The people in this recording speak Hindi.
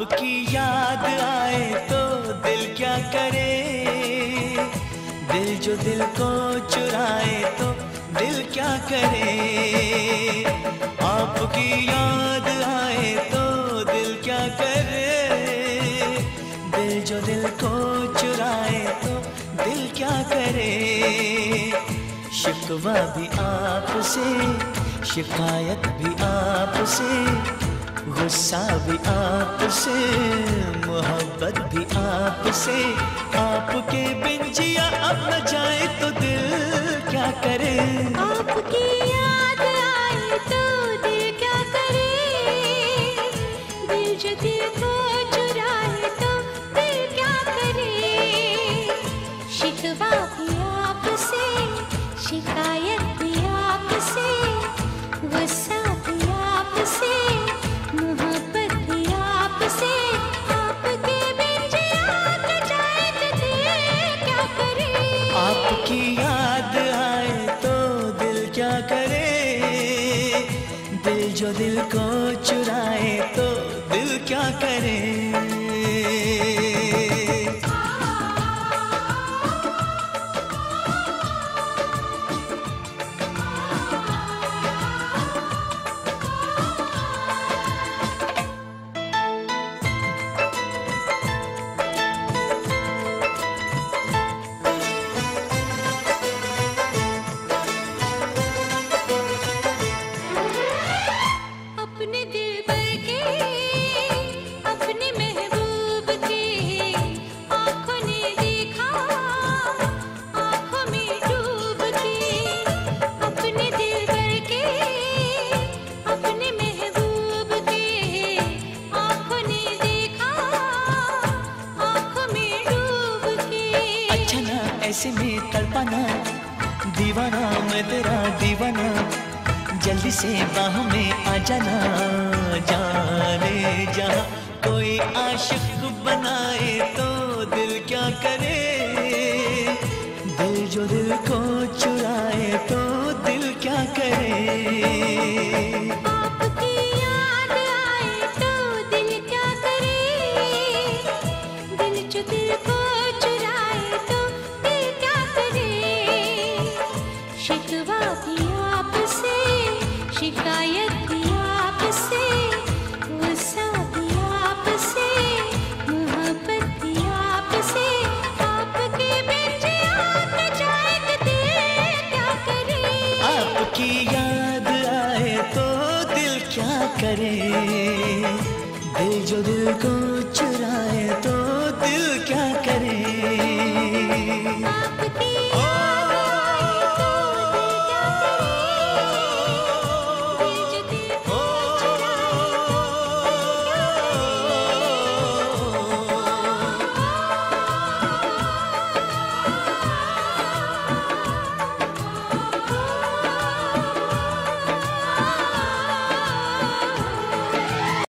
आपकी याद आए तो दिल क्या करे? दिल जो दिल को चुराए तो दिल क्या करे? आपकी याद आए तो दिल क्या करे? दिल जो दिल को चुराए तो दिल क्या करे? शिकवा भी आपसे, शिकायत भी आपसे। गुस्सा भी आपसे, मोहब्बत भी आपसे। आपके बिन जिया अब न जाए तो दिल क्या करे? आपकी दिल जो दिल को चुराए तो दिल क्या करे? ऐसे में तड़पाना, दीवाना, मैं तेरा दीवाना, जल्दी से बाह में आ जाना, जाने जा कोई आशिक बनाए तो दिल क्या करे? दिल जो दिल को करे? दिल जो दिल को